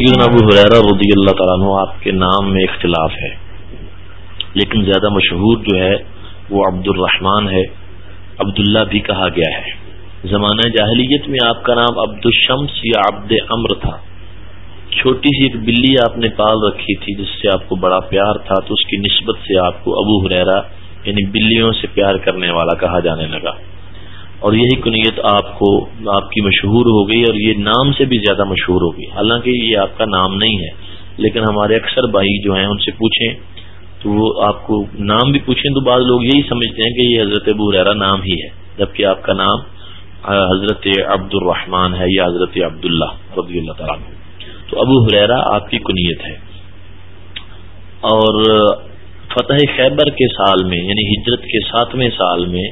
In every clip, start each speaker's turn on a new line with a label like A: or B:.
A: ابو حریرہ رضی اللہ تعالیٰ عنہ آپ کے نام میں اختلاف ہے۔ لیکن زیادہ مشہور جو ہے وہ عبد الرحمان ہے۔ عبداللہ بھی کہا گیا ہے۔ زمانہ جاہلیت میں آپ کا نام عبد الشمس یا عبد امر تھا۔ چھوٹی سی ایک بلی آپ نے پال رکھی تھی جس سے آپ کو بڑا پیار تھا، تو اس کی نسبت سے آپ کو ابو حریرا یعنی بلیوں سے پیار کرنے والا کہا جانے لگا۔ اور یہی کنیت آپ کو، آپ کی مشہور ہو گئی اور یہ نام سے بھی زیادہ مشہور ہو گئی۔ حالانکہ یہ آپ کا نام نہیں ہے، لیکن ہمارے اکثر بھائی جو ہیں ان سے پوچھیں، تو وہ آپ کو نام بھی پوچھیں تو بعض لوگ یہی سمجھتے ہیں کہ یہ حضرت ابو ریرا نام ہی ہے، جبکہ آپ کا نام حضرت عبد الرحمان ہے یا حضرت عبداللہ رضی اللہ تعالیٰ تو ابو حریرا آپ کی کنیت ہے۔ اور فتح خیبر کے سال میں یعنی ہجرت کے ساتویں سال میں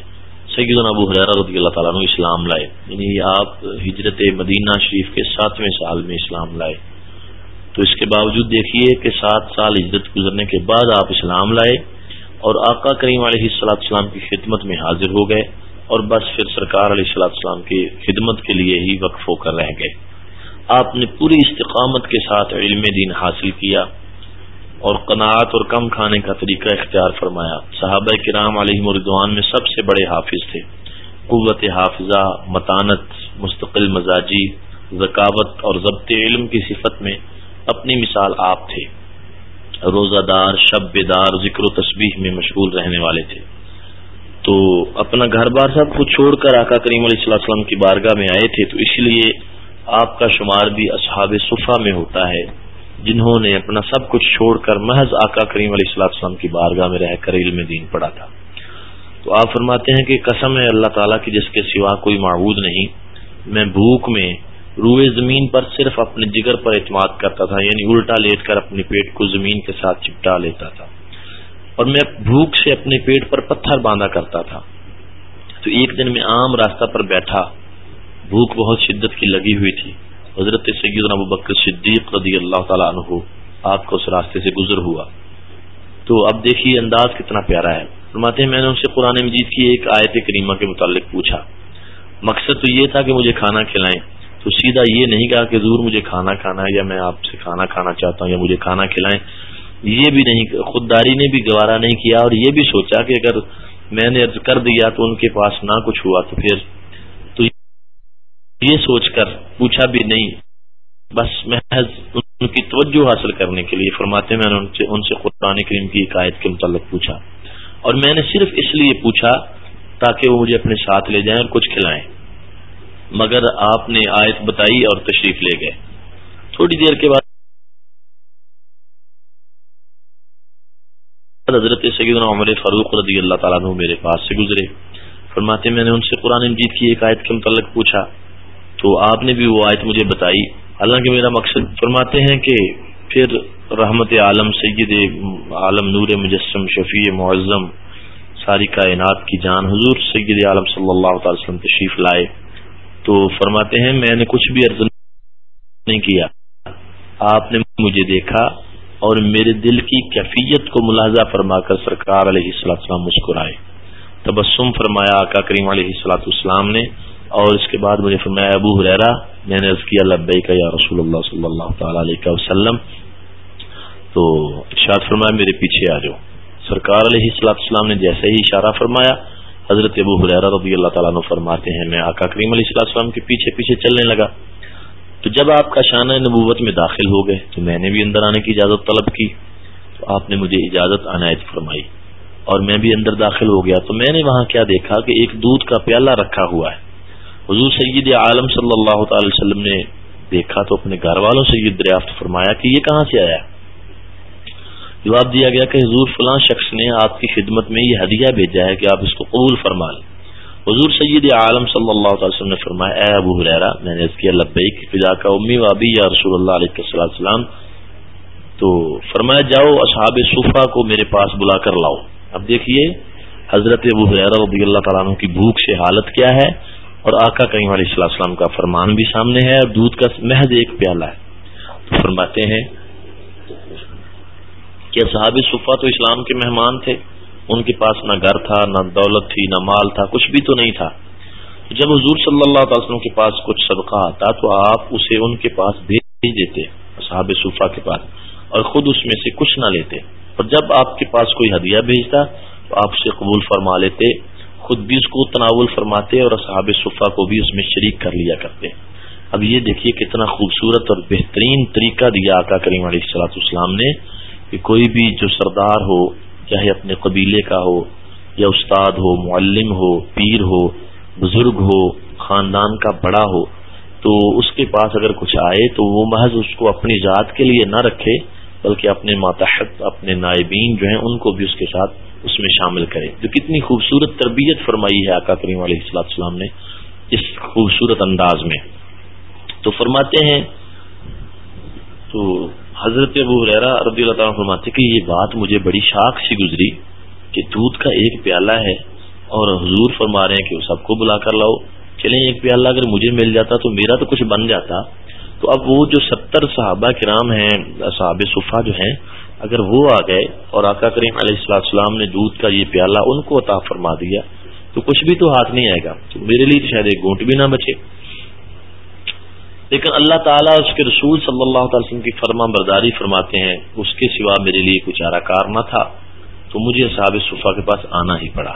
A: سیدنا ابو حریرا رضی اللہ تعالیٰ اسلام لائے۔ یعنی آپ ہجرت مدینہ شریف کے ساتویں سال میں اسلام لائے۔ تو اس کے باوجود دیکھیے کہ سات سال عزت گزرنے کے بعد آپ اسلام لائے اور آقا کریم علیہ السلاط اسلام کی خدمت میں حاضر ہو گئے اور بس پھر سرکار علیہ السلاط اسلام کی خدمت کے لیے ہی وقف ہو کر رہ گئے۔ آپ نے پوری استقامت کے ساتھ علم دین حاصل کیا۔ اور قناعت اور کم کھانے کا طریقہ اختیار فرمایا۔ صحابہ کرام علیہ مردوان میں سب سے بڑے حافظ تھے۔ قوت حافظہ، متانت، مستقل مزاجی، ذکاوت اور ضبط علم کی صفت میں اپنی مثال آپ تھے۔ روزہ دار شب بیدار ذکر و تسبیح میں مشغول رہنے والے تھے۔ تو اپنا گھر بار سب کو چھوڑ کر آقا کریم علیہ السلّہ وسلم کی بارگاہ میں آئے تھے تو اس لیے آپ کا شمار بھی اصحاب صفحہ میں ہوتا ہے۔ جنہوں نے اپنا سب کچھ چھوڑ کر محض آقا کریم علیہ السلّہ وسلم کی بارگاہ میں رہ کر علم دین پڑا تھا۔ تو آپ فرماتے ہیں کہ قسم ہے اللہ تعالیٰ کی جس کے سوا کوئی معبود نہیں۔ میں بھوک میں روئے زمین پر صرف اپنے جگر پر اعتماد کرتا تھا یعنی الٹا لیٹ کر اپنے پیٹ کو زمین کے ساتھ چپٹا لیتا تھا۔ اور میں بھوک سے اپنے پیٹ پر پتھر باندھا کرتا تھا۔ تو ایک دن میں عام راستہ پر بیٹھا، بھوک بہت شدت کی لگی ہوئی تھی۔ حضرت سید ابو بکر صدیق رضی اللہ تعالیٰ عنہ آپ کو اس راستے سے گزر ہوا۔ تو اب دیکھیے انداز کتنا پیارا ہے۔ فرماتے ہیں، میں نے ان سے قرآن مجید کی ایک آیت کریمہ کے متعلق پوچھا۔ مقصد تو یہ تھا کہ مجھے کھانا کھلائیں۔ تو سیدھا یہ نہیں کہا کہ ضرور مجھے کھانا کھانا ہے یا میں آپ سے کھانا کھانا چاہتا ہوں یا مجھے کھانا کھلائیں۔ یہ بھی نہیں، خودداری نے بھی گوارا نہیں کیا اور یہ بھی سوچا کہ اگر میں نے کر دیا تو ان کے پاس نہ کچھ ہوا تو پھر یہ سوچ کر پوچھا بھی نہیں۔ بس محض ان کی توجہ حاصل کرنے کے لیے فرماتے میں نے ان سے قرآن کریم کی عقائد کے متعلق پوچھا۔ اور میں نے صرف اس لیے پوچھا تاکہ وہ مجھے اپنے ساتھ لے جائیں اور کچھ کھلائیں۔ مگر آپ نے آیت بتائی اور تشریف لے گئے۔ تھوڑی دیر کے بعد حضرت سیدنا عمر فاروق رضی اللہ تعالیٰ میرے پاس سے گزرے۔ فرماتے میں نے ان سے قرآن مجید کی ایک آیت کے متعلق پوچھا۔ تو آپ نے بھی وہ آیت مجھے بتائی۔ حالانکہ میرا مقصد فرماتے ہیں کہ پھر رحمت عالم، سید عالم، نور مجسم، شفیع معظم، ساری کائنات کی جان۔ حضور سید عالم صلی اللہ تعالی وسلم تشریف لائے۔ تو فرماتے ہیں، میں نے کچھ بھی عرض نہیں کیا۔ آپ نے مجھے دیکھا اور میرے دل کی کیفیت کو ملاحظہ فرما کر سرکار علیہ السلام مسکرائے۔ تبسم فرمایا، آقا کریم علیہ السلاۃ السلام نے اور اس کے بعد مجھے فرمایا، ابو حریرا میں نے عرض کیا لبئی کا یا رسول اللہ صلی اللہ تعالی علیہ وسلم. تو ارشاد فرمایا، میرے پیچھے آ جاؤ. سرکار علیہ السلاۃ السلام نے جیسے ہی اشارہ فرمایا، حضرت ابو حریرہ رضی اللہ تعالیٰ عنہ فرماتے ہیں، میں آقا کریم علیہ السلام السلام کے پیچھے پیچھے چلنے لگا۔ تو جب آپ کا شانہ نبوت میں داخل ہو گئے، تو میں نے بھی اندر آنے کی اجازت طلب کی، تو آپ نے مجھے اجازت عنایت فرمائی اور میں بھی اندر داخل ہو گیا۔ تو میں نے وہاں کیا دیکھا کہ ایک دودھ کا پیالہ رکھا ہوا ہے۔ حضور سید عالم صلی اللہ تعالی وسلم نے دیکھا تو اپنے گھر والوں سے یہ دریافت فرمایا کہ یہ کہاں سے آیا؟ جواب دیا گیا کہ حضور فلاں شخص نے آپ کی خدمت میں یہ ہدیہ بھیجا ہے کہ آپ اس کو قبول فرما لیں۔ حضور سید عالم صلی اللہ تعالی وسلم نے فرمایا، اے ابو حریرا میں نے اس کیا لبیک فضا کا امی وابی یا رسول اللہ علیہ السلام تو فرمایا، جاؤ اصحاب صوفہ کو میرے پاس بلا کر لاؤ۔ اب دیکھیے، حضرت ابو حریرا رضی اللہ تعالیٰ عنہ کی بھوک سے حالت کیا ہے؟ اور آقا کریم علیہ السلام کا فرمان بھی سامنے ہے اور دودھ کا محض ایک پیالہ ہے۔ تو فرماتے ہیں کہ صحابی صفا تو اسلام کے مہمان تھے۔ ان کے پاس نہ گھر تھا، نہ دولت تھی، نہ مال تھا، کچھ بھی تو نہیں تھا۔ جب حضور صلی اللہ تعالی وسلم کے پاس کچھ صدقہ آتا تو آپ اسے ان کے پاس بھیج دیتے صحاب صوفہ کے پاس اور خود اس میں سے کچھ نہ لیتے۔ اور جب آپ کے پاس کوئی ہدیہ بھیجتا تو آپ سے قبول فرما لیتے۔ خود بھی اس کو تناول فرماتے اور صحاب صفا کو بھی اس میں شریک کر لیا کرتے اب یہ دیکھیے کتنا خوبصورت اور بہترین طریقہ دیا آقا کریم علیہ السلاط اسلام نے کہ کوئی بھی جو سردار ہو، چاہے اپنے قبیلے کا ہو یا استاد ہو، معلم ہو، پیر ہو، بزرگ ہو، خاندان کا بڑا ہو، تو اس کے پاس اگر کچھ آئے تو وہ محض اس کو اپنی ذات کے لیے نہ رکھے، بلکہ اپنے ماتحت، اپنے نائبین جو ہیں، ان کو بھی اس کے ساتھ اس میں شامل کرے جو کتنی خوبصورت تربیت فرمائی ہے آقا کریم علیہ السلام نے اس خوبصورت انداز میں۔ تو فرماتے ہیں، تو حضرت ابو ریرا رضی اللہ تعالیٰ فرماتے کہ یہ بات مجھے بڑی شاخ سی گزری کہ دودھ کا ایک پیالہ ہے اور حضور فرما رہے ہیں کہ سب کو بلا کر لاؤ۔ چلیں، ایک پیالہ اگر مجھے مل جاتا تو میرا تو کچھ بن جاتا۔ تو اب وہ جو ستر صحابہ کرام ہیں صحاب صفا جو ہیں اگر وہ آ گئے اور آقا کریم علیہ السلام السلام نے دودھ کا یہ پیالہ ان کو عطا فرما دیا، تو کچھ بھی تو ہاتھ نہیں آئے گا۔ تو میرے لیے تو شاید ایک گونٹ بھی نہ بچے۔ لیکن اللہ تعالیٰ اس کے رسول صلی اللہ تعالی وسلم کی فرما برداری فرماتے ہیں، اس کے سوا میرے لیے کچھ ارا کار نہ تھا۔ تو مجھے صحاب صفا کے پاس آنا ہی پڑا۔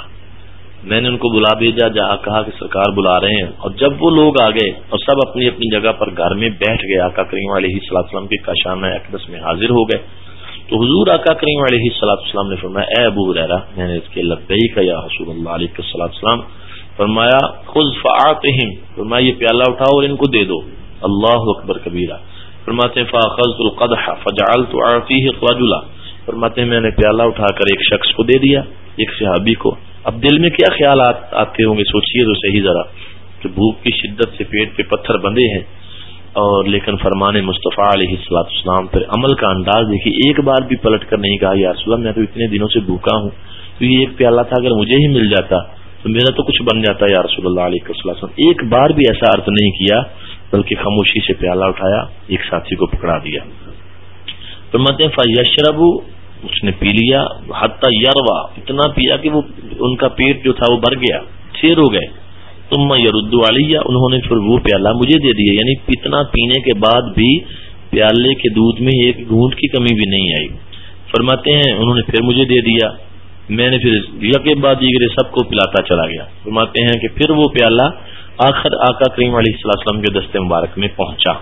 A: میں نے ان کو بلا بھیجا، جہاں کہا کہ سرکار بلا رہے ہیں۔ اور جب وہ لوگ آ گئے اور سب اپنی اپنی جگہ پر گھر میں بیٹھ گئے، آقا کریم علیہ السلام کے کاشانہ اقدس میں حاضر ہو گئے۔ تو حضور آقا کریم علیہ السلاۃ السلام نے فرمایا، اے ابو ریرا میں نے اس کے لبئی کا یا حصول اللہ علیہ صلاح السلام فرمایا خز فعاتہم فرمایا، یہ پیالہ اٹھاؤ اور ان کو دے دو۔ اللہ اکبر کبیرہ۔ فرماتے ہیں فاخذ القدح، فجعلت اعطيه رجلا۔ فرماتے ہیں، میں نے پیالہ اٹھا کر ایک شخص کو دے دیا، ایک صحابی کو۔ اب دل میں کیا خیالات آتے ہوں گے؟ سوچئے تو صحیح ذرا۔ کہ بھوک کی شدت سے پیٹ پہ پتھر بندے ہیں اور لیکن فرمان مصطفیٰ علیہ السلاط اسلام پر عمل کا انداز دیکھیے، ایک بار بھی پلٹ کر نہیں کہا، یا رسول اللہ، میں تو اتنے دنوں سے بھوکا ہوں، تو یہ ایک پیالہ تھا، اگر مجھے ہی مل جاتا تو میرا تو کچھ بن جاتا، یا رسول اللہ علیہ وسلم ایک بار بھی ایسا ارتھ نہیں کیا، بلکہ خاموشی سے پیالہ اٹھایا، ایک ساتھی کو پکڑا دیا۔ فرماتے ہیں یشرب اس نے پی لیا حتیٰ یاروا اتنا پیا کہ وہ، ان کا پیٹ جو تھا، وہ بھر گیا شیر ہو گئے۔ تم یرد علیہ انہوں نے پھر وہ پیالہ مجھے دے دیا۔ یعنی اتنا پینے کے بعد بھی پیالے کے دودھ میں ایک گھونٹ کی کمی بھی نہیں آئی۔ فرماتے ہیں، انہوں نے پھر مجھے دے دیا۔ میں نے پھر یقے بعد دیگر سب کو پلاتا چلا گیا۔ فرماتے ہیں کہ پھر وہ پیالہ آخر آقا کریم علیہ السلام کے دستے مبارک میں پہنچا۔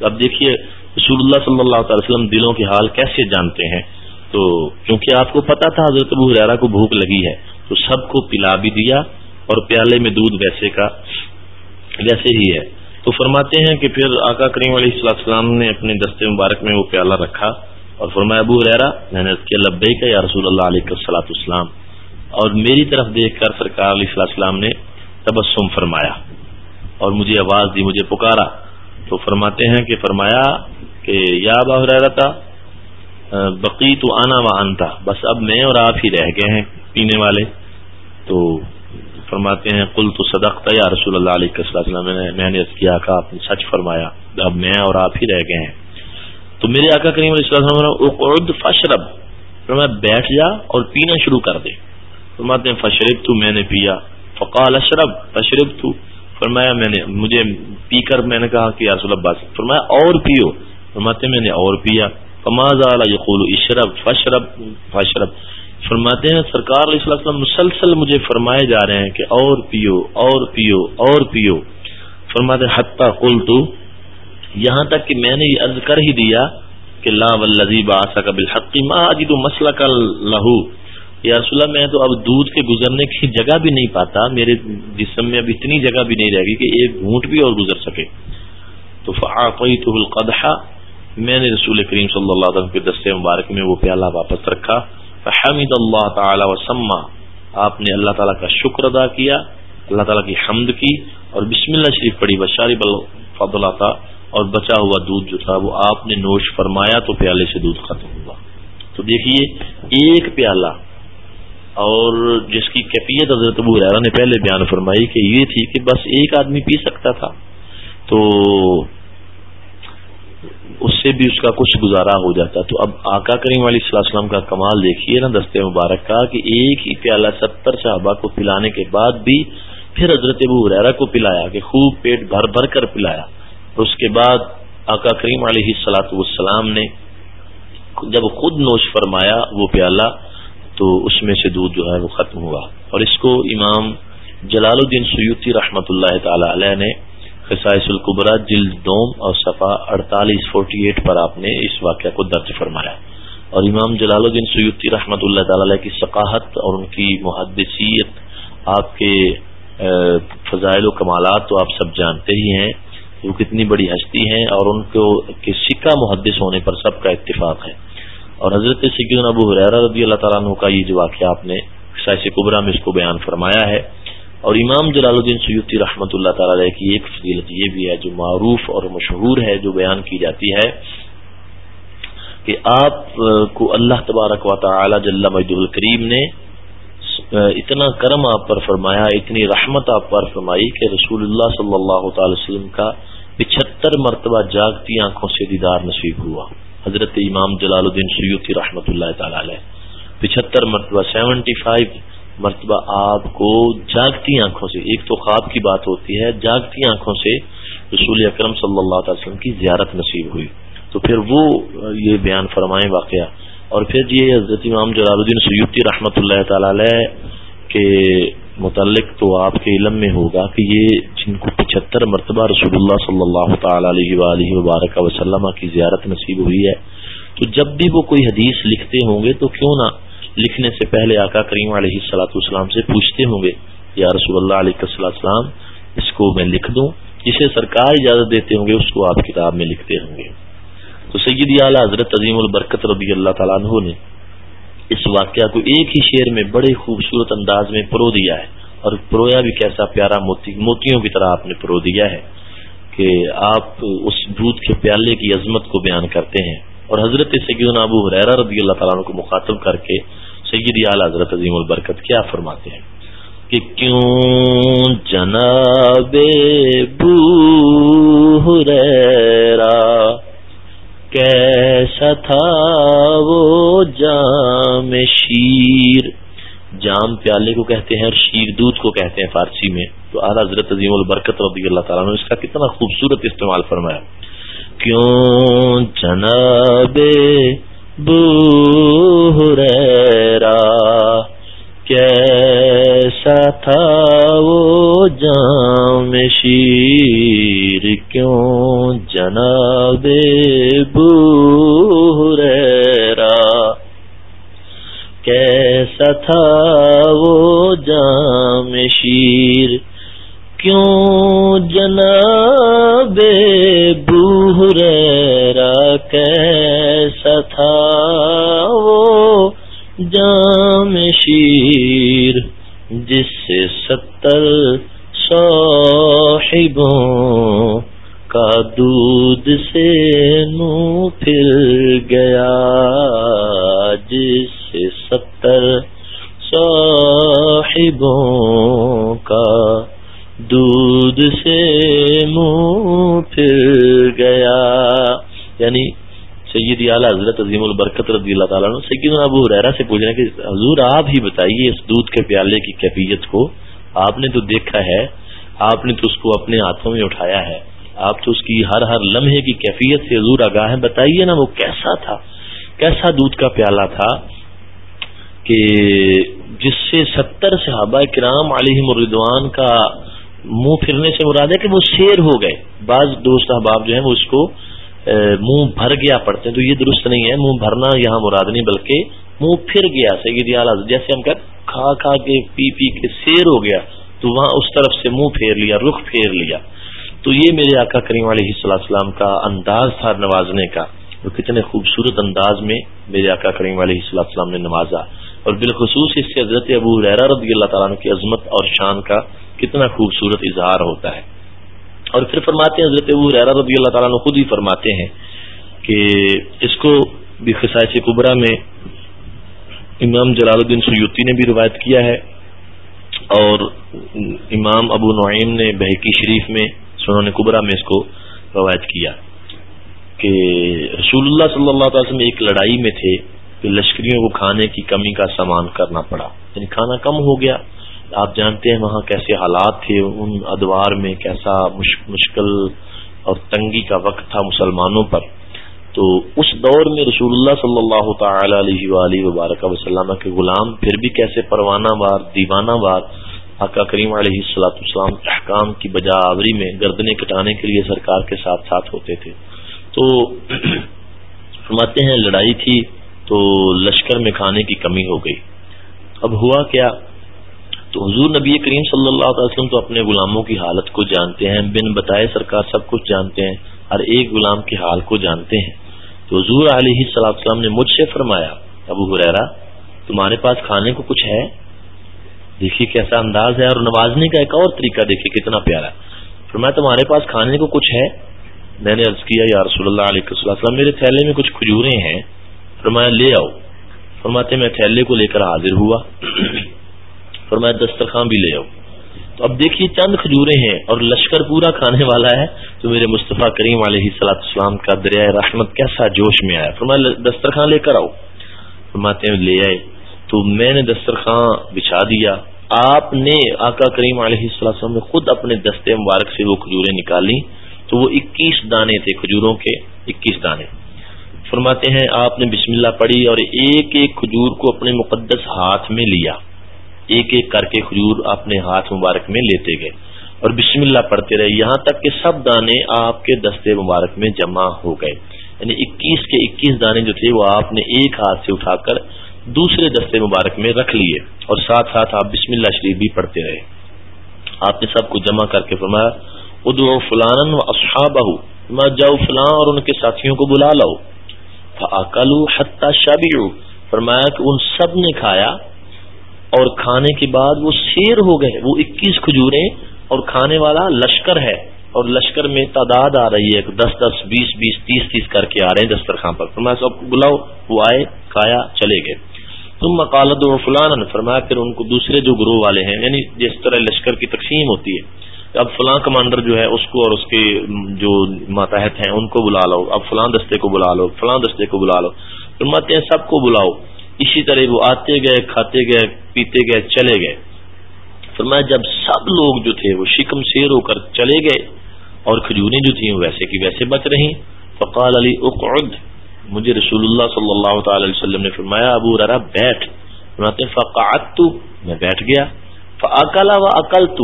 A: اب دیکھیے، رسول اللہ صلی اللہ تعالی وسلم دلوں کے حال کیسے جانتے ہیں۔ تو کیونکہ آپ کو پتا تھا، حضرت ابو حرارا کو بھوک لگی ہے، تو سب کو پلا بھی دیا۔ اور پیالے میں دودھ ویسے کا ویسے ہی ہے۔ تو فرماتے ہیں کہ پھر آقا کریم علیہ السلام نے اپنے دستے مبارک میں وہ پیالہ رکھا اور فرمایا، ابو ریرا میں نے لبئی کا یا رسول اللہ علیہ السلاۃ السلام اور میری طرف دیکھ کر سرکار علیہ السلام نے تبسم فرمایا اور مجھے آواز دی، مجھے پکارا۔ تو فرماتے ہیں کہ فرمایا کہ، یا ابا ریرا تھا بقی تو آنا و تھا بس اب میں اور آپ ہی رہ گئے ہیں پینے والے۔ تو فرماتے ہیں کل تو صدق یا رسول اللہ علیہ وسلم میں نے کیا کہ آپ نے سچ فرمایا۔ اب میں اور آپ ہی رہ گئے ہیں۔ تو میرے آقا کریم علیہ السلام فشرب فرمایا بیٹھ جا اور پینا شروع کر دے۔ فرماتے ہیں فشرب تو میں نے پیا۔ فقال، اشرب فشرب تو فرمایا، میں نے مجھے پی کر میں نے کہا کہ یا رسول اللہ، فرمایا، اور پیو۔ فرماتے میں نے اور پیا۔ فماز یقول، اشرب فشرب فشرب فرماتے ہیں، سرکار علیہ السلام مسلسل مجھے فرمائے جا رہے ہیں کہ اور پیو اور پیو اور پیو۔ فرماتے ہیں، حتیٰ قل تو یہاں تک کہ میں نے یہ عرض کر ہی دیا کہ لا ولزی باسا کا بالحق، ما اجد مسئلہ کا لہو یا رسول اللہ، میں تو اب دودھ کے گزرنے کی جگہ بھی نہیں پاتا، میرے جسم میں اب اتنی جگہ بھی نہیں رہے گی کہ ایک گھونٹ بھی اور گزر سکے۔ تو فعطیتہ القدح، میں نے رسول کریم صلی اللہ علیہ وسلم کے دستے مبارک میں وہ پیالہ واپس رکھا۔ فحمد اللہ تعالی وسما آپ نے اللہ تعالیٰ کا شکر ادا کیا، اللہ تعالیٰ کی حمد کی اور بسم اللہ شریف پڑھی بشاری فضل تھا اور بچا ہوا دودھ جو تھا وہ آپ نے نوش فرمایا تو پیالے سے دودھ ختم ہوا۔ تو دیکھیے، ایک پیالہ اور جس کی کیفیت حضرت ابو ریرا نے پہلے بیان فرمائی کہ یہ تھی کہ بس ایک آدمی پی سکتا تھا۔ تو سے بھی اس کا کچھ گزارا ہو جاتا۔ تو اب آقا کریم علیہ السلام کا کمال دیکھیے نا دستے مبارک کا، کہ ایک ہی پیالہ ستر صحابہ کو پلانے کے بعد بھی پھر حضرت ابو حرا کو پلایا، کہ خوب پیٹ بھر بھر کر پلایا۔ اور اس کے بعد آقا کریم علیہ السلاۃ والسلام نے جب خود نوش فرمایا وہ پیالہ، تو اس میں سے دودھ جو ہے وہ ختم ہوا۔ اور اس کو امام جلال الدین سیوتی رحمۃ اللہ تعالی علیہ نے خصائص القبرا جلد دوم اور صفا اڑتالیس فورٹی ایٹ پر آپ نے اس واقعہ کو درج فرمایا اور امام جلال الدین سیوتی رحمۃ اللہ تعالی کی ثقافت اور ان کی محدثیت، آپ کے فضائل و کمالات تو آپ سب جانتے ہی ہیں وہ کتنی بڑی ہستی ہیں اور ان کو، کے سکہ محدث ہونے پر سب کا اتفاق ہے۔ اور حضرت سکین ابو حریر رضی اللہ تعالیٰ عنہ کا یہ جو واقعہ آپ نے سائس قبرا میں اس کو بیان فرمایا ہے اور امام جلال الدین سیدی رحمۃ اللہ تعالی علیہ کی ایک فضیلت یہ بھی ہے جو معروف اور مشہور ہے، جو بیان کی جاتی ہے کہ آپ کو اللہ تبارک و تعالی جل مجد الکریم نے اتنا کرم آپ پر فرمایا، اتنی رحمت آپ پر فرمائی کہ رسول اللہ صلی اللہ تعالی وسلم کا پچہتر مرتبہ جاگتی آنکھوں سے دیدار نصیب ہوا۔ حضرت امام جلال الدین سیوتی رحمۃ اللہ تعالی علیہ پچہتر مرتبہ سیونٹی فائیو مرتبہ آپ کو جاگتی آنکھوں سے، ایک تو خواب کی بات ہوتی ہے، جاگتی آنکھوں سے رسول اکرم صلی اللہ علیہ وسلم کی زیارت نصیب ہوئی۔ تو پھر وہ یہ بیان فرمائیں واقعہ۔ اور پھر یہ حضرت امام جلال الدین سیوتی رحمۃ اللہ تعالی علیہ کے متعلق تو آپ کے علم میں ہوگا کہ یہ جن کو پچہتر مرتبہ رسول اللہ صلی اللہ تعالی علیہ وآلہ وبارک وسلم کی زیارت نصیب ہوئی ہے۔ تو جب بھی وہ کوئی حدیث لکھتے ہوں گے تو کیوں نہ لکھنے سے پہلے آقا کریم علیہ السلاۃ والسلام سے پوچھتے ہوں گے، یا رسول اللہ علیہ السلام اس کو میں لکھ دوں؟ جسے سرکار اجازت دیتے ہوں گے، اس کو آپ کتاب میں لکھتے ہوں گے۔ تو سید اعلیٰ حضرت عظیم البرکت رضی اللہ تعالیٰ عنہ نے اس واقعہ کو ایک ہی شعر میں بڑے خوبصورت انداز میں پرو دیا ہے، اور پرویا بھی کیسا پیارا موتی، موتیوں کی طرح آپ نے پرو دیا ہے کہ آپ اس دودھ کے پیالے کی عظمت کو بیان کرتے ہیں۔ اور حضرت سیدنا ابو حریرہ رضی اللہ تعالیٰ کو مخاطب کر کے سید اعلی حضرت عظیم البرکت کیا فرماتے ہیں کہ کیوں جناب بو حریرہ کیسا تھا وہ جام شیر؟ جام پیالے کو کہتے ہیں اور شیر دودھ کو کہتے ہیں فارسی میں۔ تو اعلیٰ حضرت عظیم البرکت رضی اللہ تعالیٰ نے اس کا کتنا خوبصورت استعمال فرمایا۔ کیوں جناب بو کیسا تھا وہ جام شیر کیوں جناب بو کیسا تھا وہ جام شیر کیوں جناب بوہرا کیسا تھا وہ جام شیر جس سے ستر صاحبوں کا دودھ سے منہ پھر گیا، جس سے ستر صاحبوں کا دودھ سے منہ پھر گیا۔ یعنی سید اعلیٰ حضرت عظیم البرکت رضی اللہ تعالیٰ سید ابو ریرا سے پوچھ رہے ہیں کہ حضور آپ ہی بتائیے اس دودھ کے پیالے کی کیفیت کو۔ آپ نے تو دیکھا ہے، آپ نے تو اس کو اپنے ہاتھوں میں اٹھایا ہے۔ آپ تو اس کی ہر ہر لمحے کی کیفیت سے حضور آگاہ ہیں۔ بتائیے نا وہ کیسا تھا؟ کیسا دودھ کا پیالہ تھا کہ جس سے ستر صحابہ کرام علیہ مردوان کا منہ پھرنے سے مراد ہے کہ وہ شیر ہو گئے۔ بعض دوست احباب جو ہیں وہ اس کو منہ بھر گیا پڑتے ہیں، تو یہ درست نہیں ہے، منہ بھرنا یہاں مراد نہیں، بلکہ منہ پھر گیا سید اعلیٰ جیسے ہم کہتے کھا کھا کے، پی پی کے شیر ہو گیا، تو وہاں اس طرف سے منہ پھیر لیا، رخ پھیر لیا۔ تو یہ میرے آقا کریم علیہ السلام کا انداز تھا نوازنے کا، جو کتنے خوبصورت انداز میں میرے آقا کریم علیہ السلام نے نوازا۔ اور بالخصوص اس سے حضرت ابو رضی اللہ تعالیٰ کی عظمت اور شان کا کتنا خوبصورت اظہار ہوتا ہے۔ اور پھر فرماتے ہیں حضرت ابو رضی اللہ تعالیٰ خود ہی فرماتے ہیں کہ اس کو بھی خصائص قبرا میں امام جلال الدین سیوتی نے بھی روایت کیا ہے اور امام ابو نعیم نے بحقی شریف میں سنون قبرا میں اس کو روایت کیا کہ رسول اللہ صلی اللہ تعالی وسلم ایک لڑائی میں تھے کہ لشکریوں کو کھانے کی کمی کا سامان کرنا پڑا یعنی کھانا کم ہو گیا آپ جانتے ہیں وہاں کیسے حالات تھے، ان ادوار میں کیسا مشکل اور تنگی کا وقت تھا مسلمانوں پر۔ تو اس دور میں رسول اللہ صلی اللہ تعالی علیہ وآلہ وبارک وسلم کے غلام پھر بھی کیسے پروانہ وار، دیوانہ وار، آقا کریم علیہ السلاۃ السلام احکام کی بجا آوری میں گردنے کٹانے کے لیے سرکار کے ساتھ ساتھ ہوتے تھے۔ تو فرماتے ہیں لڑائی تھی تو لشکر میں کھانے کی کمی ہو گئی۔ اب ہوا کیا؟ تو حضور نبی کریم صلی اللہ علیہ وسلم تو اپنے غلاموں کی حالت کو جانتے ہیں، بن بتائے سرکار سب کچھ جانتے ہیں، ہر ایک غلام کے حال کو جانتے ہیں۔ تو حضور علیہ السلام نے مجھ سے فرمایا، ابو حریرا تمہارے پاس کھانے کو کچھ ہے؟ دیکھیے کیسا انداز ہے اور نوازنے کا ایک اور طریقہ دیکھیے کتنا پیارا۔ فرمایا، تمہارے پاس کھانے کو کچھ ہے؟ میں نے عرض کیا، یا رسول اللہ علیہ وسلم میرے تھیلے میں کچھ کھجورے ہیں۔ فرمایا، لے آؤ۔ فرماتے، میں تھیلے کو لے کر حاضر ہوا۔ فرمایا دسترخوان بھی لے آؤ تو اب دیکھیے چند کھجورے ہیں اور لشکر پورا کھانے والا ہے تو میرے مصطفیٰ کریم علیہ سلاۃ السلام کا دریائے رحمت کیسا جوش میں آیا۔ فرمایا دسترخوان لے کر آؤ۔ فرماتے ہیں، لے آئے۔ تو میں نے دسترخوان بچھا دیا۔ آپ نے آقا کریم علیہ السلام نے خود اپنے دستے مبارک سے وہ کھجورے نکالی۔ تو وہ اکیس دانے تھے کھجوروں کے، اکیس دانے۔ فرماتے ہیں، آپ نے بسم اللہ پڑھی اور ایک ایک کھجور کو اپنے مقدس ہاتھ میں لیا۔ ایک ایک کر کے کھجور اپنے ہاتھ مبارک میں لیتے گئے۔ اور بسم اللہ پڑھتے رہے، یہاں تک کہ سب دانے آپ کے دستے مبارک میں جمع ہو گئے۔ یعنی اکیس کے اکیس دانے جو تھے وہ آپ نے ایک ہاتھ سے اٹھا کر دوسرے دستے مبارک میں رکھ لیے۔ اور ساتھ ساتھ آپ بسم اللہ شریف بھی پڑھتے رہے۔ آپ نے سب کو جمع کر کے فرمایا ادو فلان و اصحاب جاؤ فلاں اور ان کے ساتھیوں کو بلا لو۔ فاکلو حتی شبیعو فرمایا کہ ان سب نے کھایا اور کھانے کے بعد وہ سیر ہو گئے، وہ اکیس کھجورے اور کھانے والا لشکر ہے۔ اور لشکر میں تعداد آ رہی ہے دس دس، بیس بیس، تیس تیس کر کے آ رہے ہیں دسترخوان پر۔ فرمایا سب بلاؤ۔ وہ آئے، کھایا، چلے گئے۔ تم مقالد و فلان فرمایا پھر ان کو دوسرے جو گروہ والے ہیں یعنی جس طرح لشکر کی تقسیم ہوتی ہے، اب فلاں کمانڈر جو ہے، اس کو اور اس کے جو ماتحت ہیں، ان کو بلا لو۔ اب فلاں دستے کو بلا لو، فلاں دستے کو بلا لو۔ فرماتے ہیں، سب کو بلاؤ۔ اسی طرح وہ آتے گئے، کھاتے گئے، پیتے گئے، چلے گئے۔ فرمایا جب سب لوگ جو تھے وہ شکم سیر ہو کر چلے گئے اور کھجوریں جو تھیں ویسے کی ویسے بچ رہی فقال علی، اقعد۔ مجھے رسول اللہ صلی اللہ تعالی علیہ وسلم نے فرمایا، ابو ررا بیٹھ۔ فرماتے فقعدت۔ میں بیٹھ گیا۔ فاکلا و اکلت۔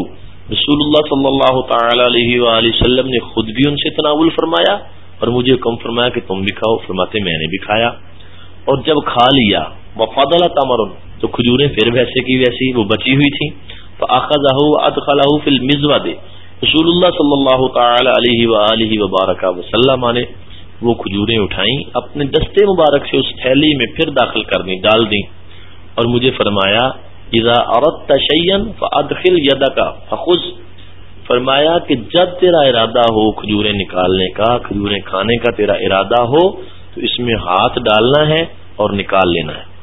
A: رسول اللہ صلی اللہ تعالی علیہ وآلہ وسلم نے خود بھی ان سے تناول فرمایا اور مجھے کم فرمایا کہ تم بھی کھاؤ۔ فرماتے میں نے بھی کھایا۔ اور جب کھا لیا وفاد اللہ تمر تو کھجوریں پھر ویسے کی ویسی، وہ بچی ہوئی تھیں۔ تو آخذ ادخلہ فی المزوا دے رسول اللہ صلی اللہ تعالی علیہ وآلہ وبارک وسلم نے وہ کھجوریں اٹھائیں، اپنے دستے مبارک سے اس تھیلی میں پھر داخل کر دیں ڈال دیں۔ اور مجھے فرمایا، اذا اردت شيئا فادخل يدك فخذ. فرمایا کہ جب تیرا ارادہ ہو کھجورے نکالنے کا کھجورے کھانے کا تیرا ارادہ ہو، تو اس میں ہاتھ ڈالنا ہے اور نکال لینا ہے۔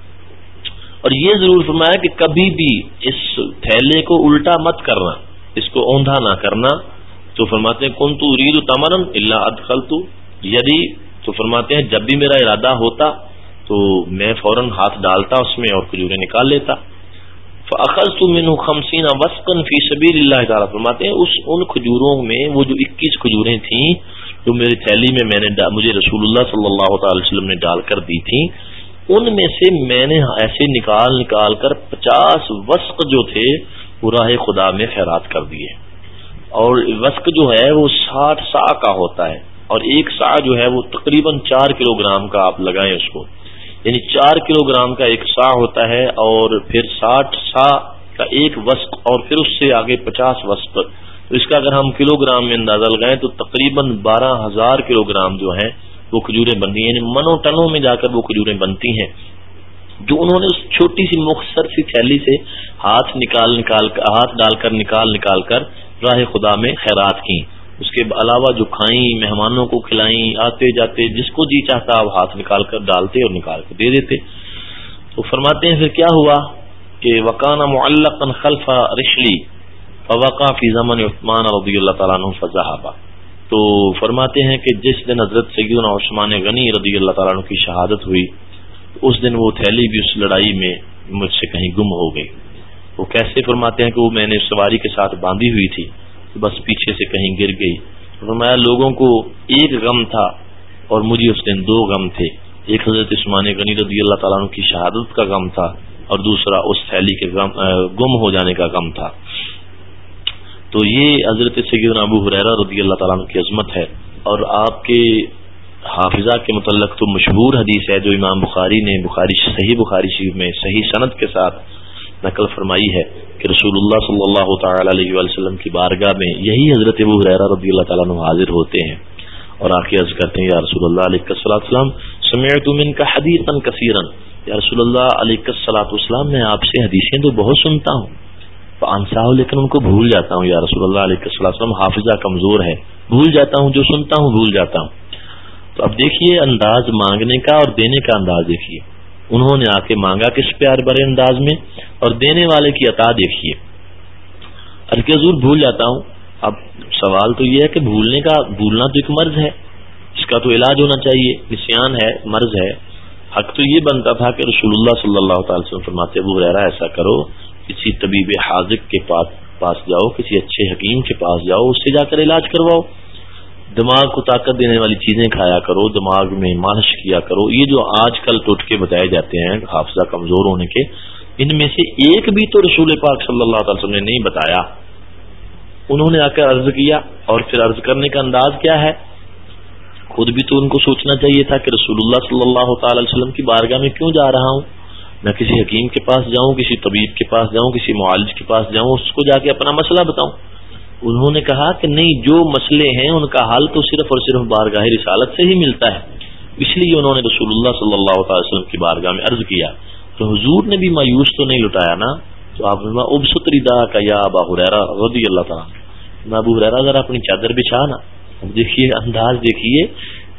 A: اور یہ ضرور فرمایا کہ کبھی بھی اس تھیلے کو الٹا مت کرنا، اس کو اوندھا نہ کرنا۔ تو فرماتے ہیں کن تو رید تمرن اللہ ادخل تو یدی تو فرماتے ہیں، جب بھی میرا ارادہ ہوتا تو میں فوراً ہاتھ ڈالتا، اس میں اور کھجورے نکال لیتا۔ فخذ تو من خمسین وسقن فی سبیل اللہ تعالیٰ۔ فرماتے ہیں، اس ان کھجوروں میں، وہ جو اکیس کھجوریں تھیں، جو میری تھیلی میں میں نے مجھے رسول اللہ صلی اللہ تعالی وسلم نے ڈال کر دی تھی ان میں سے میں نے ایسے نکال نکال کر پچاس وسق جو تھے وہ راہ خدا میں خیرات کر دیے۔ اور وسق جو ہے وہ ساٹھ سا کا ہوتا ہے اور ایک سا جو ہے وہ تقریباً چار کلو گرام کا آپ لگائیں اس کو۔ یعنی چار کلو گرام کا ایک سا ہوتا ہے اور پھر ساٹھ سا کا ایک وسق اور پھر اس سے آگے پچاس وسق۔ تو اس کا اگر ہم کلو گرام میں اندازہ لگائیں تو تقریباً بارہ ہزار کلو گرام جو ہیں وہ کھجوریں بنتی ہیں یعنی منو ٹنوں میں جا کر وہ کھجوریں بنتی ہیں، جو انہوں نے اس چھوٹی سی مختصر سی تھیلی سے ہاتھ نکال نکال ہاتھ ڈال کر، نکال نکال کر راہ خدا میں خیرات کی۔ اس کے علاوہ جو کھائیں، مہمانوں کو کھلائیں، آتے جاتے، جس کو جی چاہتا آپ ہاتھ نکال کر ڈالتے اور نکال کر دے دیتے۔ تو فرماتے ہیں، پھر کیا ہوا کہ وکانہ معلق خلف رشلی فوقا فی زمن عثمان رضی اللہ تعالیٰ عنہ فضحابہ تو فرماتے ہیں کہ جس دن حضرت سیدنا عثمان غنی رضی اللہ تعالیٰ عنہ کی شہادت ہوئی، اس دن وہ تھیلی بھی اس لڑائی میں مجھ سے کہیں گم ہو گئی۔ وہ کیسے فرماتے ہیں کہ وہ میں نے سواری کے ساتھ باندھی ہوئی تھی، بس پیچھے سے کہیں گر گئی۔ فرمایا، لوگوں کو ایک غم تھا اور مجھے اس دن دو غم تھے۔ ایک حضرت عثمان غنی رضی اللہ تعالیٰ عنہ کی شہادت کا غم تھا اور دوسرا اس تھیلی کے گم ہو جانے کا غم تھا۔ تو یہ حضرت سید ابو حریرا رضی اللہ تعالیٰ عنہ کی عظمت ہے اور آپ کے حافظہ کے متعلق تو مشہور حدیث ہے جو امام بخاری نے بخاری صحیح بخاری شریف میں صحیح صنعت کے ساتھ نقل فرمائی ہے کہ رسول اللہ صلی اللہ تعالی علیہ وسلم کی بارگاہ میں یہی حضرت ابو حریرا رضی اللہ تعالیٰ عنہ حاضر ہوتے ہیں اور آ کے عرض کرتے ہیں، یا رسول اللہ علیہ السلام سمیت من کا حدیث کثیرن یا رسول اللہ علیہ السلاۃ السلام میں آپ سے حدیثیں تو بہت سنتا ہوں۔ انصاح لیکن ان کو بھول جاتا ہوں، یا رسول اللہ علیہ السلام حافظہ کمزور ہے بھول جاتا ہوں، جو سنتا ہوں، بھول جاتا ہوں۔ تو اب دیکھیے انداز مانگنے کا اور دینے کا انداز دیکھیے۔ انہوں نے آ کے مانگا کس پیار برے انداز میں، اور دینے والے کی عطا دیکھیے۔ ارکے ضرور بھول جاتا ہوں۔ اب سوال تو یہ ہے کہ بھولنے کا، بھولنا تو ایک مرض ہے۔ اس کا تو علاج ہونا چاہیے۔ نسان ہے، مرض ہے۔ حق تو یہ بنتا تھا کہ رسول اللہ صلی اللہ تعالی وسلم فرماتے، ابو رہا ایسا کرو۔ کسی طبیب حاضق کے پاس جاؤ، کسی اچھے حکیم کے پاس جاؤ، اس سے جا کر علاج کرواؤ۔ دماغ کو طاقت دینے والی چیزیں کھایا کرو، دماغ میں مالش کیا کرو۔ یہ جو آج کل ٹوٹکے بتائے جاتے ہیں، حافظہ کمزور ہونے کے، ان میں سے ایک بھی تو رسول پاک صلی اللہ تعالی وسلم نے نہیں بتایا۔ انہوں نے آ کر عرض کیا، اور پھر عرض کرنے کا انداز کیا ہے؟ خود بھی تو ان کو سوچنا چاہیے تھا کہ رسول اللہ صلی اللہ تعالی وسلم کی بارگاہ میں کیوں جا رہا ہوں۔ میں کسی حکیم کے پاس جاؤں، کسی طبیب کے پاس جاؤں، کسی معالج کے پاس جاؤں، اس کو جا کے اپنا مسئلہ بتاؤں۔ انہوں نے کہا کہ نہیں، جو مسئلے ہیں، ان کا حل تو صرف اور صرف بارگاہ رسالت سے ہی ملتا ہے۔ اس لیے انہوں نے رسول اللہ صلی اللہ تعالی وسلم کی بارگاہ میں عرض کیا تو حضور نے بھی مایوس تو نہیں لٹایا نا؟ تو آپ ابستری دا کا یا ابا حریرا رضی اللہ تعالیٰ میں ابو حرا ذرا اپنی چادر بچھا نا۔ دیکھیے، انداز دیکھیے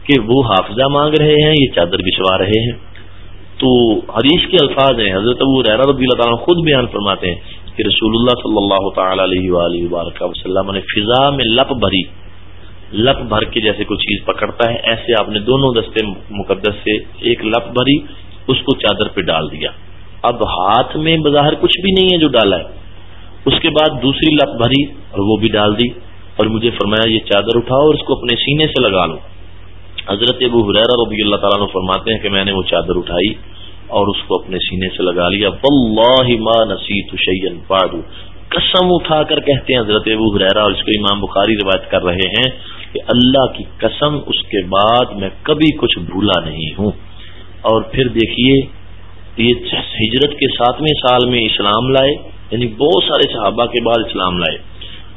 A: کہ وہ حافظہ مانگ رہے ہیں، یہ چادر بچھوا رہے ہیں۔ تو حدیث کے الفاظ ہیں۔ حضرت ابو رحرا رضی اللہ تعالیٰ خود بیان فرماتے ہیں کہ رسول اللہ صلی اللہ تعالی علیہ وآلہ وبارک وسلم نے فضا میں لپ بھری۔ لپ بھر کے جیسے کوئی چیز پکڑتا ہے، ایسے آپ نے دونوں دستے مقدس سے ایک لپ بھری، اس کو چادر پہ ڈال دیا۔ اب ہاتھ میں بظاہر کچھ بھی نہیں ہے جو ڈالا ہے۔ اس کے بعد دوسری لپ بھری اور وہ بھی ڈال دی اور مجھے فرمایا، یہ چادر اٹھاؤ اور اس کو اپنے سینے سے لگا لو۔ حضرت ابو حریر رضی اللہ تعالیٰ فرماتے ہیں کہ میں نے وہ چادر اٹھائی اور اس کو اپنے سینے سے لگا لیا۔ واللہ ما نسیت شیئن بعد قسم اٹھا کر کہتے ہیں حضرت ابو حریرا اور اس کو امام بخاری روایت کر رہے ہیں کہ اللہ کی قسم اس کے بعد میں کبھی کچھ بھولا نہیں ہوں۔ اور پھر دیکھیے، یہ ہجرت کے ساتویں سال میں اسلام لائے یعنی بہت سارے صحابہ کے بعد اسلام لائے۔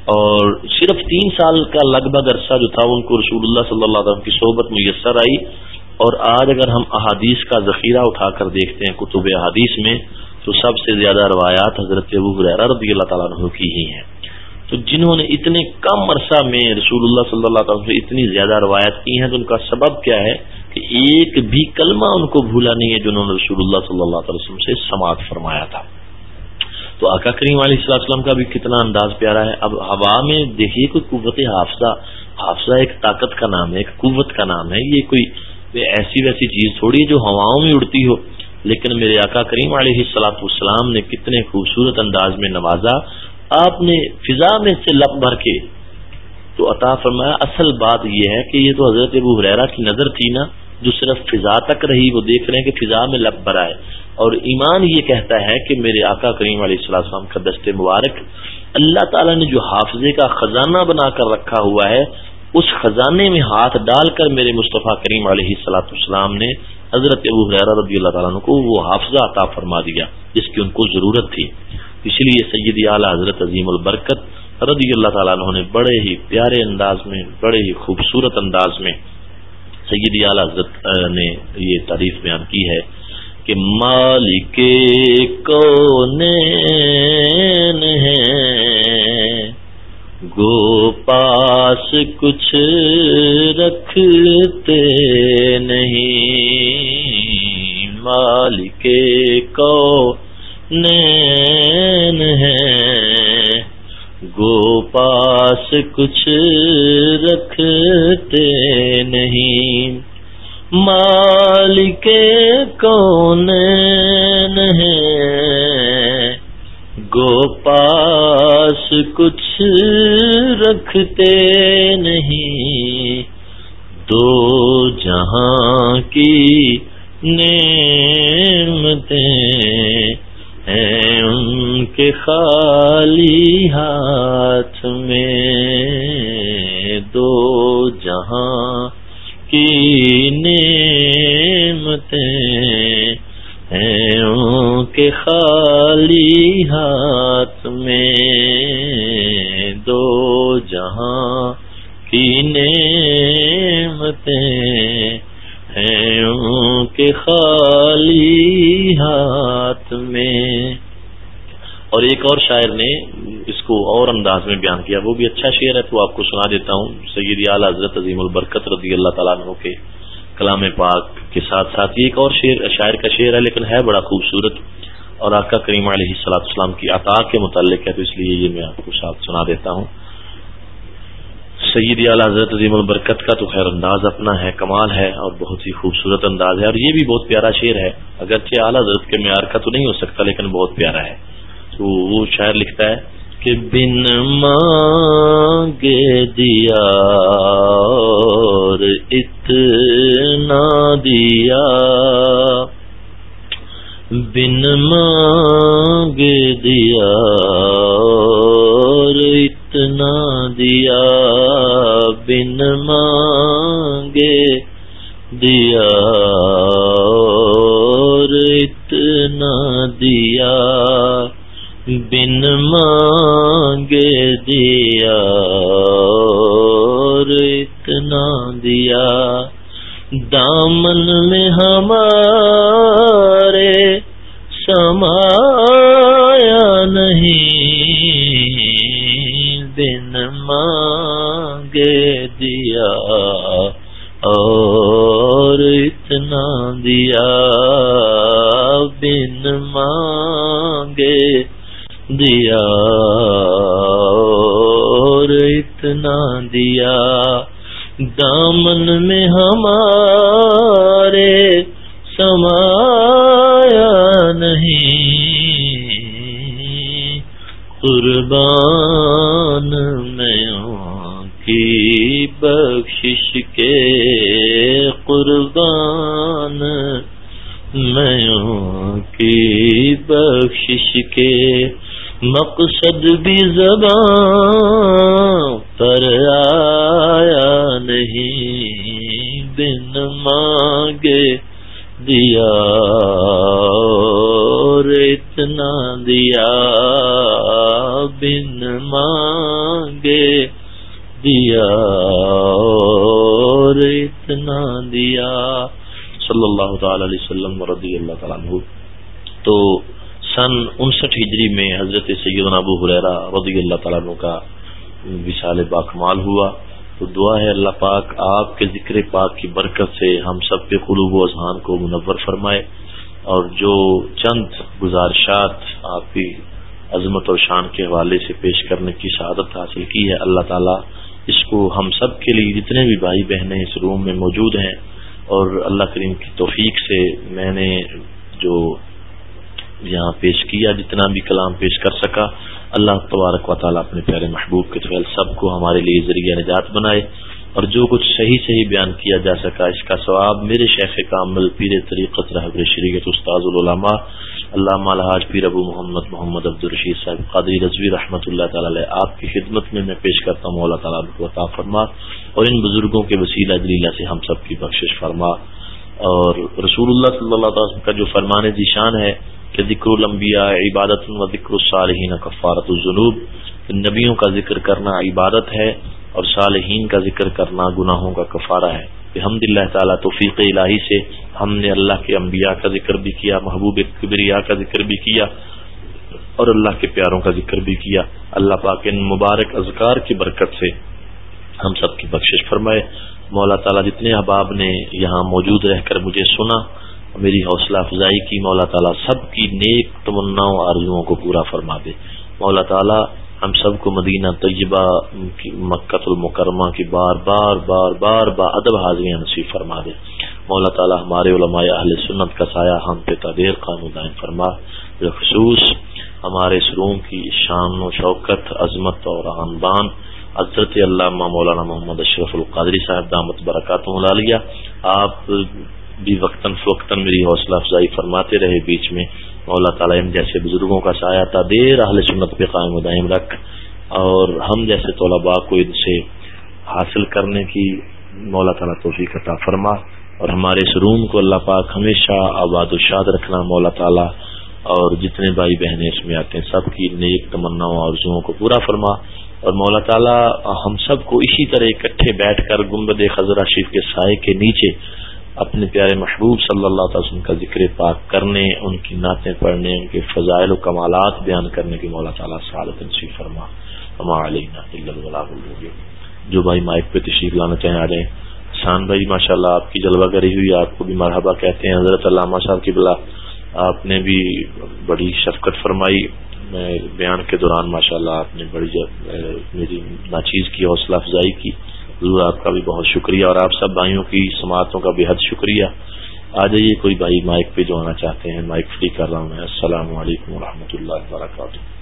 A: اور صرف تین سال کا لگ بھگ عرصہ جو تھا، ان کو رسول اللہ صلی اللہ علیہ وسلم کی صحبت میسر آئی۔ اور آج اگر ہم احادیث کا ذخیرہ اٹھا کر دیکھتے ہیں، کتب احادیث میں، تو سب سے زیادہ روایات حضرت ابو رضی اللہ تعالیٰ عنہ کی ہی ہیں۔ تو جنہوں نے اتنے کم عرصہ میں رسول اللہ صلی اللہ تعالیٰ سے اتنی زیادہ روایت کی ہیں، تو ان کا سبب کیا ہے کہ ایک بھی کلمہ ان کو بھولا نہیں ہے، جنہوں نے رسول اللہ صلی اللہ تعالی وسلم سے سماعت فرمایا تھا۔ تو آقا کریم علیہ السلام کا بھی کتنا انداز پیارا ہے۔ اب ہوا میں دیکھیے کوئی قوت حافظہ حافظہ ایک طاقت کا نام ہے، ایک قوت کا نام ہے۔ یہ کوئی ایسی ویسی چیز تھوڑی ہے جو ہواؤں میں اڑتی ہو۔ لیکن میرے آقا کریم علیہ السلاط والسلام نے کتنے خوبصورت انداز میں نوازا۔ آپ نے فضا میں سے لپ بھر کے تو عطا فرمایا، اصل بات یہ ہے کہ یہ تو حضرت ابو حریرا کی نظر تھی نا۔ جو صرف فضا تک رہی، وہ دیکھ رہے ہیں کہ فضا میں لپ بھرا ہے اور ایمان یہ کہتا ہے کہ میرے آقا کریم علیہ السلام کا دست مبارک، اللہ تعالیٰ نے جو حافظے کا خزانہ بنا کر رکھا ہوا ہے، اس خزانے میں ہاتھ ڈال کر میرے مصطفیٰ کریم علیہ السلاۃ السلام نے حضرت ابو رضی اللہ تعالیٰ کو وہ حافظہ عطا فرما دیا، جس کی ان کو ضرورت تھی۔ اس لیے سید اعلیٰ حضرت عظیم البرکت رضی اللہ تعالیٰ عنہ نے بڑے ہی پیارے انداز میں، بڑے ہی خوبصورت انداز میں سید اعلیٰ حضرت نے یہ تعریف بیان کی ہے کہ مالک کون ہے گو پاس کچھ رکھتے نہیں۔ مالک کو نین ہے گو پاس کچھ رکھتے نہیں۔ مالک کون ہے گو پاس کچھ رکھتے نہیں۔ دو جہاں کی نعمتیں۔ ہیں ان کے خالی ہاتھ میں دو جہاں کی نعمتیں ہیں ان کے خالی ہاتھ میں دو جہاں کی نعمتیں ہیں ان کے خالی ہاتھ میں اور ایک اور شاعر نے اس کو اور انداز میں بیان کیا، وہ بھی اچھا شعر ہے، تو آپ کو سنا دیتا ہوں۔ سید اعلی حضرت عظیم البرکت رضی اللہ تعالیٰ عنہ کے کلام پاک کے ساتھ ساتھ یہ ایک اور شعر، شاعر کا شعر ہے، لیکن ہے بڑا خوبصورت۔ اور آقا کریم علیہ السلاط اسلام کی عطا کے متعلق ہے، تو اس لیے یہ میں آپ کو ساتھ سنا دیتا ہوں۔ سید اعلی حضرت عظیم البرکت کا تو خیر انداز اپنا ہے، کمال ہے اور بہت ہی خوبصورت انداز ہے۔ اور یہ بھی بہت پیارا شعر ہے، اگرچہ اعلیٰ حضرت کے معیار کا تو نہیں ہو سکتا، لیکن بہت پیارا ہے۔ تو وہ شاعر لکھتا ہے کہ بن مانگے دیا اور اتنا دیا۔ بن مانگے دیا اور اتنا دیا۔ بن مانگے دیا اور اتنا دیا۔ بن مانگے دیا اور اتنا دیا۔ دامن میں ہمارے سمایا نہیں۔ بن مانگے دیا اور اتنا دیا۔ بن مانگے دیا اور اتنا دیا دامن میں ہمارے سمایا نہیں قربان میں کی بخشش کے قربان میں کی بخشش کے مقصد بھی زبان پر آیا نہیں، بن مانگے دیا اور اتنا دیا، بن مانگے دیا اور اتنا دیا۔ صلی اللہ تعالی علیہ وسلم رضی اللہ تعالیٰ عنہ۔ تو سن انسٹھ ہجری میں حضرت سیدنا ابو حریرہ رضی اللہ تعالیٰ عنہ کا وشال باکمال ہوا۔ تو دعا ہے اللہ پاک آپ کے ذکر پاک کی برکت سے ہم سب کے قلوب و اذہان کو منور فرمائے اور جو چند گزارشات آپ کی عظمت اور شان کے حوالے سے پیش کرنے کی شہادت حاصل کی ہے، اللہ تعالیٰ اس کو ہم سب کے لیے جتنے بھی بھائی بہنیں اس روم میں موجود ہیں اور اللہ کریم کی توفیق سے میں نے جو یہاں پیش کیا، جتنا بھی کلام پیش کر سکا، اللہ تبارک و تعالیٰ اپنے پیارے محبوب کے طفیل سب کو ہمارے لیے ذریعہ نجات بنائے اور جو کچھ صحیح صحیح بیان کیا جا سکا، اس کا ثواب میرے شیخ کامل پیر طریقت رحبر شریعت استاذ العلماء اللہ الحاج پیر ابو محمد محمد عبد الرشید صاحب قادری رضوی رحمۃ اللہ تعالی آپ کی خدمت میں میں پیش کرتا ہوں اللہ تعالیٰ کو عطا فرما اور ان بزرگوں کے وسیلہ دلیلہ سے ہم سب کی بخشش فرما اور رسول اللہ صلی اللہ تعالی کا جو فرمان ذیشان ہے کہ ذکر الانبیاء عبادت و ذکر الصالحین کفارت الجنوب نبیوں کا ذکر کرنا عبادت ہے اور صالحین کا ذکر کرنا گناہوں کا کفارہ ہے۔ الحمد اللہ تعالیٰ توفیق الہی سے ہم نے اللہ کے انبیاء کا ذکر بھی کیا، محبوب کبریا کا ذکر بھی کیا اور اللہ کے پیاروں کا ذکر بھی کیا۔ اللہ پاک ان مبارک اذکار کی برکت سے ہم سب کی بخشش فرمائے۔ مولا تعالیٰ جتنے احباب نے یہاں موجود رہ کر مجھے سنا میری حوصلہ افزائی کی، مولا تعالیٰ سب کی نیک تمنا آرزوؤں کو پورا فرما دے۔ مولا تعالیٰ، ہم سب کو مدینہ طیبہ مکت المکرمہ کی بار بار بار بار با ادب حاضریاں نصیب فرما دے۔ مولا تعالیٰ، ہمارے علماء اہل سنت کا سایہ ہم پہ تعدیر قانون دائم فرما۔ بالخصوص ہمارے سروم کی شان و شوکت، عظمت اور آنبان۔ حضرت علامہ مولانا محمد اشرف القادری صاحب، دامت برکات لیا آپ بھی وقتاً فوقتاً میری حوصلہ افزائی فرماتے رہے بیچ میں۔ مولا تعالیٰ ان جیسے بزرگوں کا سایہ تھا دیر اہل سنت پہ قائم و دائم رکھ اور ہم جیسے طلباء کو ان سے حاصل کرنے کی مولا تعالیٰ توفیق عطا فرما اور ہمارے اس روم کو اللہ پاک ہمیشہ آباد و شاد رکھنا مولا تعالیٰ اور جتنے بھائی بہنیں اس میں آتے ہیں سب کی نیک تمنا اور زوؤں کو پورا فرما اور مولا تعالیٰ ہم سب کو اسی طرح اکٹھے بیٹھ کر گنبد خزرہ شریف کے سائے کے نیچے اپنے پیارے محبوب صلی اللہ تعالی وسلم کا ذکر پاک کرنے، ان کی نعتیں پڑھنے، ان کے فضائل و کمالات بیان کرنے کی مولا تعالیٰ سعادت نصیب فرما۔ ہما علیہ جو بھائی مائک پہ تشریف لانا چاہیں آ جائیں۔ شان بھائی ماشاء اللہ آپ کی جلوہ کری ہوئی، آپ کو بھی مرحبا کہتے ہیں۔ حضرت علامہ صاحب کی بلا آپ نے بھی بڑی شفقت فرمائی۔ میں بیان کے دوران ماشاء اللہ آپ نے بڑی میری ناچیز کی، حوصلہ افزائی کی۔ ضرور آپ کا بھی بہت شکریہ اور آپ سب بھائیوں کی سماعتوں کا بے حد شکریہ۔ آ جائیے کوئی بھائی مائک پہ جو آنا چاہتے ہیں، مائک فری کر رہا ہوں میں۔ السلام علیکم و اللہ وبرکاتہ۔